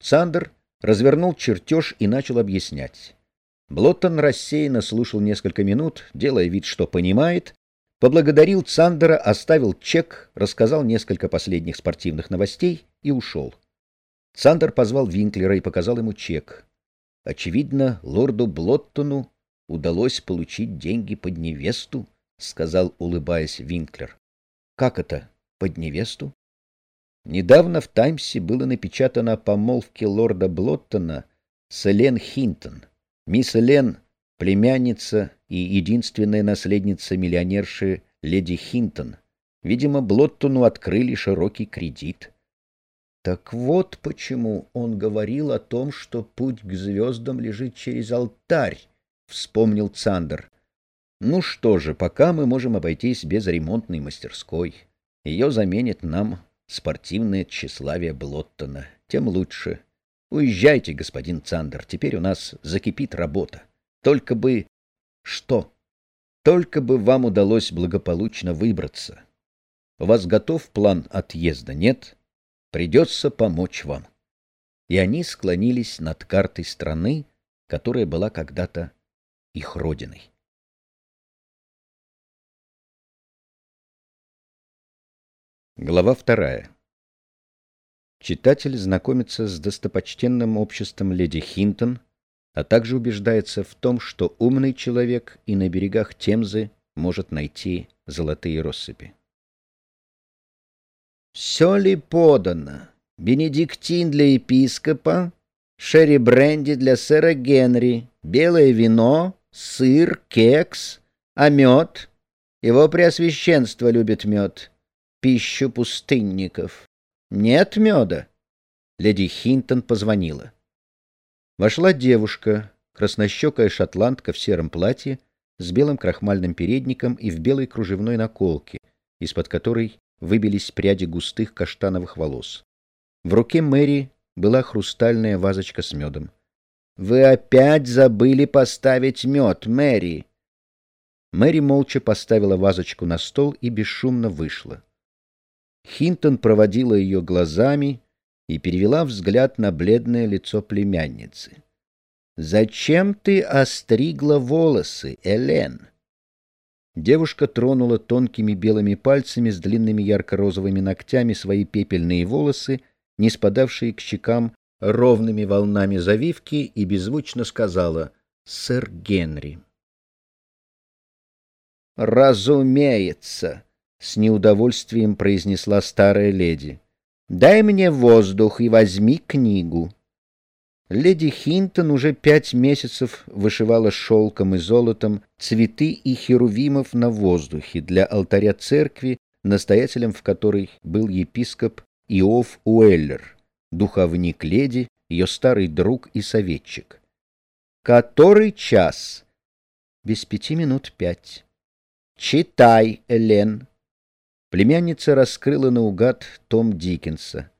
Сандер развернул чертеж и начал объяснять. Блоттон рассеянно слушал несколько минут, делая вид, что понимает, поблагодарил Цандера, оставил чек, рассказал несколько последних спортивных новостей и ушел. Цандер позвал Винклера и показал ему чек. Очевидно, лорду Блоттону удалось получить деньги под невесту, сказал, улыбаясь Винклер. Как это, под невесту? Недавно в Таймсе было напечатано о помолвке лорда Блоттона с Элен Хинтон. Мисс Элен — племянница и единственная наследница миллионерши леди Хинтон. Видимо, Блоттону открыли широкий кредит. Так вот почему он говорил о том, что путь к звездам лежит через алтарь, — вспомнил Цандер. Ну что же, пока мы можем обойтись без ремонтной мастерской. Ее заменит нам спортивное тщеславие Блоттона. Тем лучше. Уезжайте, господин Цандер, теперь у нас закипит работа. Только бы... Что? Только бы вам удалось благополучно выбраться. У вас готов план отъезда, нет? Придется помочь вам. И они склонились над картой страны, которая была когда-то их родиной. Глава вторая. Читатель знакомится с достопочтенным обществом леди Хинтон, а также убеждается в том, что умный человек и на берегах Темзы может найти золотые россыпи. «Все ли подано? Бенедиктин для епископа, шерри-бренди для сэра Генри, белое вино, сыр, кекс, а мед? Его преосвященство любит мед» пищу пустынников. Нет меда. Леди Хинтон позвонила. Вошла девушка, краснощекая шотландка в сером платье, с белым крахмальным передником и в белой кружевной наколке, из-под которой выбились пряди густых каштановых волос. В руке Мэри была хрустальная вазочка с медом. — Вы опять забыли поставить мед, Мэри! Мэри молча поставила вазочку на стол и бесшумно вышла. Хинтон проводила ее глазами и перевела взгляд на бледное лицо племянницы. «Зачем ты остригла волосы, Элен?» Девушка тронула тонкими белыми пальцами с длинными ярко-розовыми ногтями свои пепельные волосы, не спадавшие к щекам ровными волнами завивки, и беззвучно сказала «Сэр Генри». «Разумеется!» — с неудовольствием произнесла старая леди. «Дай мне воздух и возьми книгу». Леди Хинтон уже пять месяцев вышивала шелком и золотом цветы и херувимов на воздухе для алтаря церкви, настоятелем в которой был епископ Иов Уэллер, духовник леди, ее старый друг и советчик. «Который час?» «Без пяти минут пять». «Читай, Элен», Племянница раскрыла наугад том Диккенса.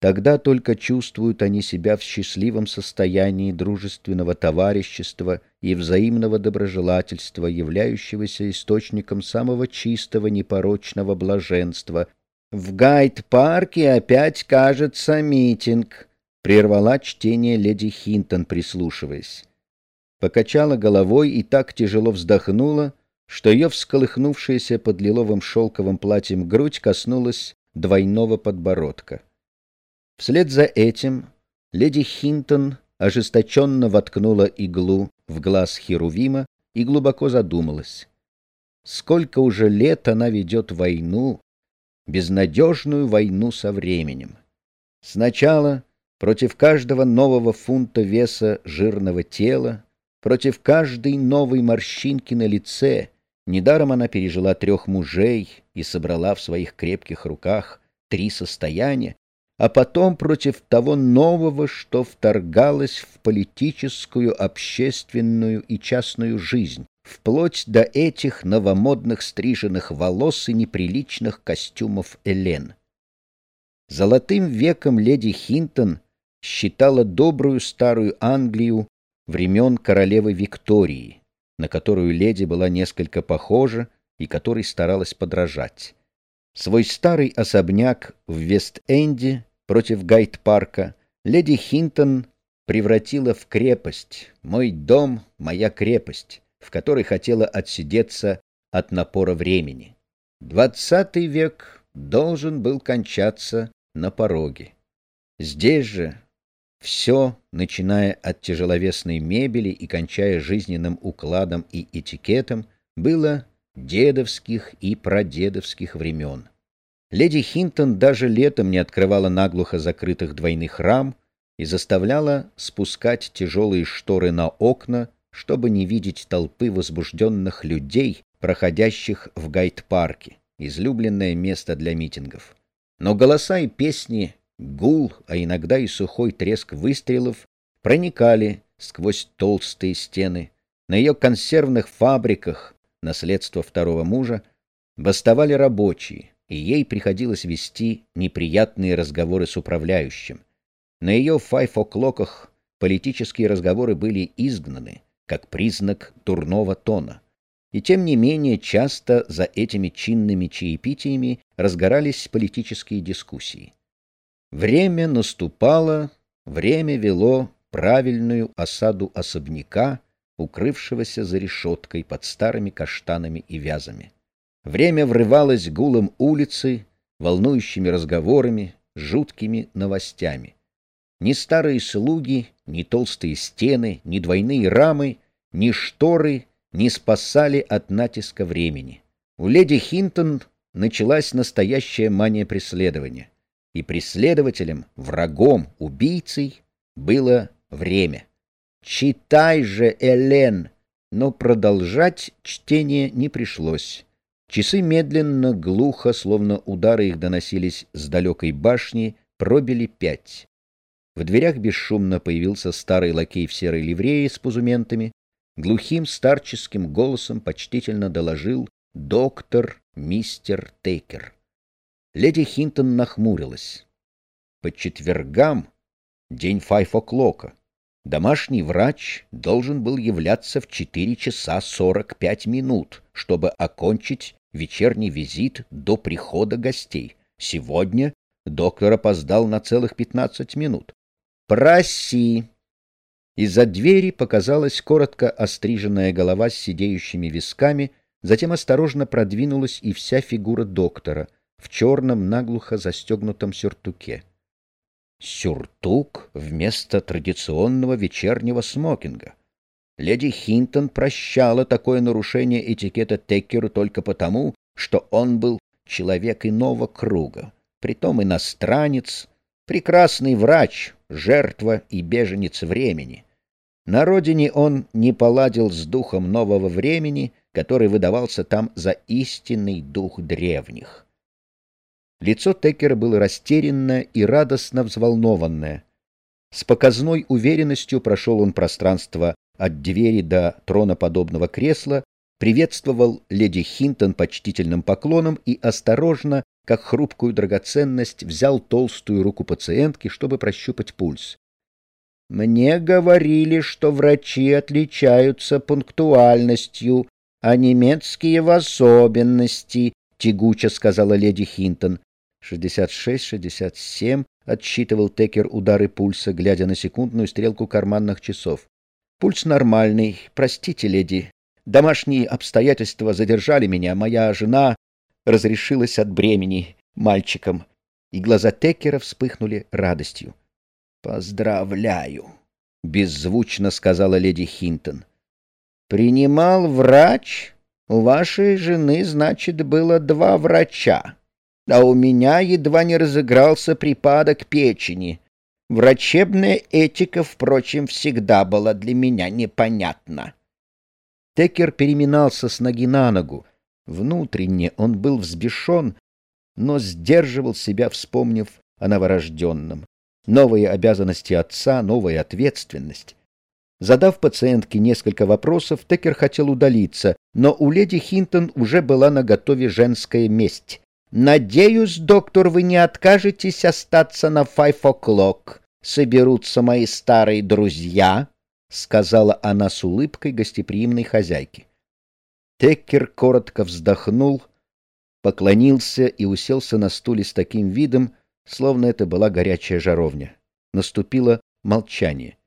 Тогда только чувствуют они себя в счастливом состоянии дружественного товарищества и взаимного доброжелательства, являющегося источником самого чистого непорочного блаженства. «В Гайд-парке опять, кажется, митинг», — прервала чтение леди Хинтон, прислушиваясь. Покачала головой и так тяжело вздохнула, что ее всколыхнувшаяся под лиловым шелковым платьем грудь коснулась двойного подбородка. Вслед за этим леди Хинтон ожесточенно воткнула иглу в глаз Херувима и глубоко задумалась. Сколько уже лет она ведет войну, безнадежную войну со временем. Сначала против каждого нового фунта веса жирного тела, против каждой новой морщинки на лице — Недаром она пережила трех мужей и собрала в своих крепких руках три состояния, а потом против того нового, что вторгалось в политическую, общественную и частную жизнь, вплоть до этих новомодных стриженных волос и неприличных костюмов Элен. Золотым веком леди Хинтон считала добрую старую Англию времен королевы Виктории, на которую леди была несколько похожа и которой старалась подражать. Свой старый особняк в Вест-Энде против Гайд-парка Леди Хинтон превратила в крепость, мой дом — моя крепость, в которой хотела отсидеться от напора времени. Двадцатый век должен был кончаться на пороге. Здесь же все, начиная от тяжеловесной мебели и кончая жизненным укладом и этикетом, было дедовских и прадедовских времен. Леди Хинтон даже летом не открывала наглухо закрытых двойных рам и заставляла спускать тяжелые шторы на окна, чтобы не видеть толпы возбужденных людей, проходящих в гайд-парке, излюбленное место для митингов. Но голоса и песни, гул, а иногда и сухой треск выстрелов проникали сквозь толстые стены. На ее консервных фабриках, наследство второго мужа, бастовали рабочие, и ей приходилось вести неприятные разговоры с управляющим. На ее файфоклоках политические разговоры были изгнаны, как признак дурного тона. И тем не менее часто за этими чинными чаепитиями разгорались политические дискуссии. Время наступало, время вело правильную осаду особняка, укрывшегося за решеткой под старыми каштанами и вязами. Время врывалось гулом улицы, волнующими разговорами, жуткими новостями. Ни старые слуги, ни толстые стены, ни двойные рамы, ни шторы не спасали от натиска времени. У леди Хинтон началась настоящая мания преследования. И преследователем, врагом, убийцей было время. «Читай же, Элен!» Но продолжать чтение не пришлось. Часы медленно, глухо, словно удары их доносились с далекой башни, пробили пять. В дверях бесшумно появился старый лакей в серой ливрее с пузументами, глухим старческим голосом почтительно доложил доктор мистер Тейкер. Леди Хинтон нахмурилась. По четвергам, день файф о'клока, Домашний врач должен был являться в 4 часа 45 минут, чтобы окончить вечерний визит до прихода гостей. Сегодня доктор опоздал на целых 15 минут. «Проси!» Из-за двери показалась коротко остриженная голова с сидеющими висками, затем осторожно продвинулась и вся фигура доктора в черном наглухо застегнутом сюртуке. Сюртук вместо традиционного вечернего смокинга. Леди Хинтон прощала такое нарушение этикета Теккеру только потому, что он был человек иного круга, притом иностранец, прекрасный врач, жертва и беженец времени. На родине он не поладил с духом нового времени, который выдавался там за истинный дух древних. Лицо Теккера было растерянное и радостно взволнованное. С показной уверенностью прошел он пространство от двери до троноподобного кресла, приветствовал леди Хинтон почтительным поклоном и осторожно, как хрупкую драгоценность, взял толстую руку пациентки, чтобы прощупать пульс. «Мне говорили, что врачи отличаются пунктуальностью, а немецкие в особенности», — тягуче сказала леди Хинтон. «Шестьдесят шесть, шестьдесят семь», — отсчитывал Текер удары пульса, глядя на секундную стрелку карманных часов. «Пульс нормальный. Простите, леди. Домашние обстоятельства задержали меня. Моя жена разрешилась от бремени мальчиком». И глаза Текера вспыхнули радостью. «Поздравляю», — беззвучно сказала леди Хинтон. «Принимал врач? У вашей жены, значит, было два врача» а у меня едва не разыгрался припадок печени. Врачебная этика, впрочем, всегда была для меня непонятна. Текер переминался с ноги на ногу. Внутренне он был взбешен, но сдерживал себя, вспомнив о новорожденном. Новые обязанности отца, новая ответственность. Задав пациентке несколько вопросов, Текер хотел удалиться, но у леди Хинтон уже была наготове женская месть. Надеюсь, доктор, вы не откажетесь остаться на five o'clock. Соберутся мои старые друзья, — сказала она с улыбкой гостеприимной хозяйки. Теккер коротко вздохнул, поклонился и уселся на стуле с таким видом, словно это была горячая жаровня. Наступило молчание.